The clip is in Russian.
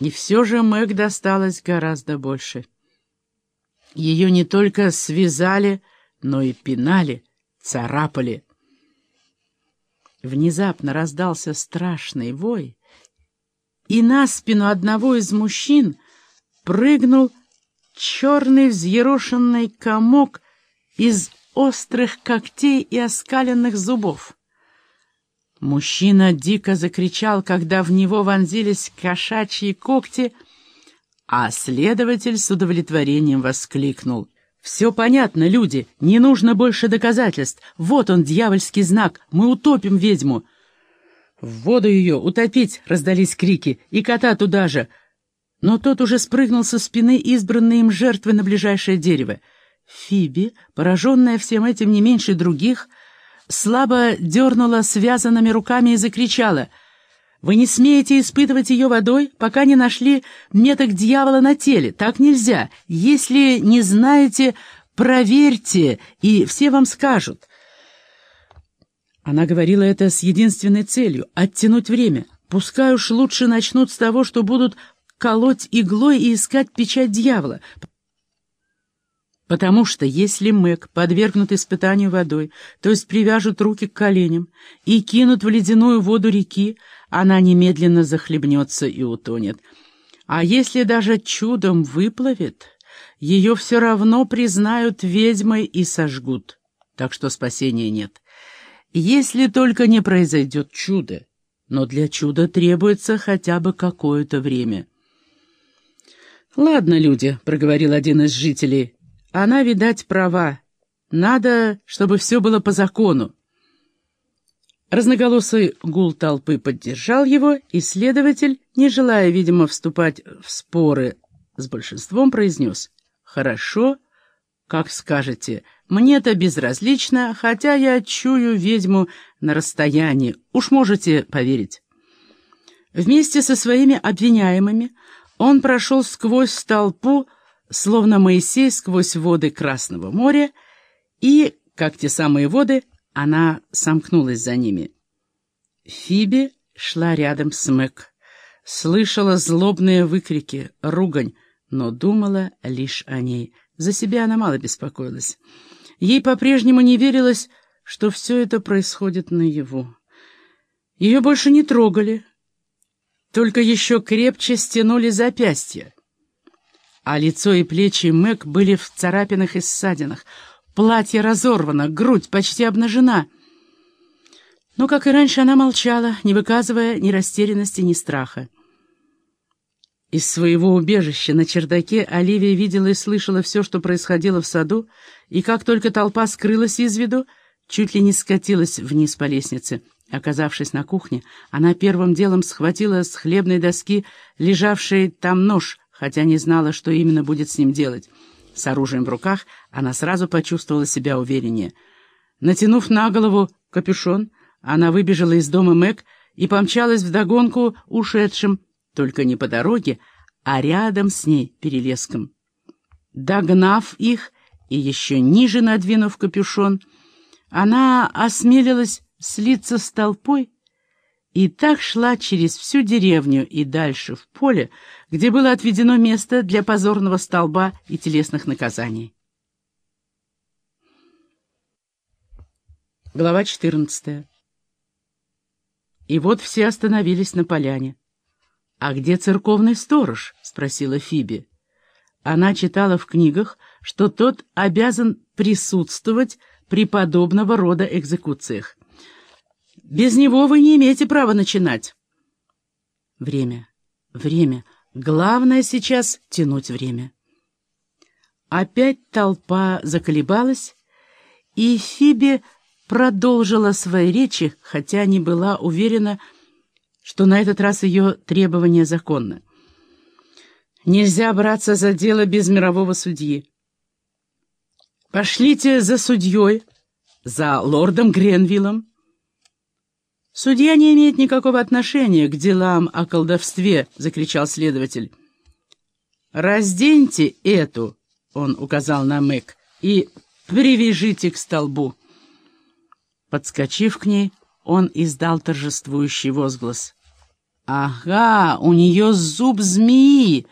И все же Мэг досталось гораздо больше. Ее не только связали, но и пинали, царапали. Внезапно раздался страшный вой, и на спину одного из мужчин прыгнул черный взъерошенный комок из острых когтей и оскаленных зубов. Мужчина дико закричал, когда в него вонзились кошачьи когти, а следователь с удовлетворением воскликнул. «Все понятно, люди, не нужно больше доказательств. Вот он, дьявольский знак, мы утопим ведьму». «В воду ее, утопить!» — раздались крики, «и кота туда же!» Но тот уже спрыгнул со спины избранной им жертвы на ближайшее дерево. Фиби, пораженная всем этим не меньше других, слабо дернула связанными руками и закричала. «Вы не смеете испытывать ее водой, пока не нашли меток дьявола на теле. Так нельзя. Если не знаете, проверьте, и все вам скажут». Она говорила это с единственной целью — оттянуть время. Пускай уж лучше начнут с того, что будут колоть иглой и искать печать дьявола. Потому что если Мэг подвергнут испытанию водой, то есть привяжут руки к коленям и кинут в ледяную воду реки, она немедленно захлебнется и утонет. А если даже чудом выплывет, ее все равно признают ведьмой и сожгут. Так что спасения нет. Если только не произойдет чудо. Но для чуда требуется хотя бы какое-то время. «Ладно, люди», — проговорил один из жителей, она, видать, права. Надо, чтобы все было по закону. Разноголосый гул толпы поддержал его, и следователь, не желая, видимо, вступать в споры с большинством, произнес «Хорошо, как скажете. Мне-то безразлично, хотя я чую ведьму на расстоянии. Уж можете поверить». Вместе со своими обвиняемыми он прошел сквозь толпу, словно Моисей сквозь воды Красного моря, и, как те самые воды, она сомкнулась за ними. Фиби шла рядом с Мэг, слышала злобные выкрики, ругань, но думала лишь о ней. За себя она мало беспокоилась. Ей по-прежнему не верилось, что все это происходит наяву. Ее больше не трогали, только еще крепче стянули запястья а лицо и плечи Мэг были в царапинах и ссадинах. Платье разорвано, грудь почти обнажена. Но, как и раньше, она молчала, не выказывая ни растерянности, ни страха. Из своего убежища на чердаке Оливия видела и слышала все, что происходило в саду, и как только толпа скрылась из виду, чуть ли не скатилась вниз по лестнице. Оказавшись на кухне, она первым делом схватила с хлебной доски лежавший там нож — хотя не знала, что именно будет с ним делать. С оружием в руках она сразу почувствовала себя увереннее. Натянув на голову капюшон, она выбежала из дома Мэг и помчалась вдогонку ушедшим, только не по дороге, а рядом с ней перелеском. Догнав их и еще ниже надвинув капюшон, она осмелилась слиться с толпой и так шла через всю деревню и дальше в поле, где было отведено место для позорного столба и телесных наказаний. Глава 14 И вот все остановились на поляне. «А где церковный сторож?» — спросила Фиби. Она читала в книгах, что тот обязан присутствовать при подобного рода экзекуциях. Без него вы не имеете права начинать. Время, время. Главное сейчас тянуть время. Опять толпа заколебалась, и Фиби продолжила свои речи, хотя не была уверена, что на этот раз ее требование законно. Нельзя браться за дело без мирового судьи. Пошлите за судьей, за лордом Гренвиллом, «Судья не имеет никакого отношения к делам о колдовстве», — закричал следователь. «Разденьте эту», — он указал на Мэг, — «и привяжите к столбу». Подскочив к ней, он издал торжествующий возглас. «Ага, у нее зуб змеи!»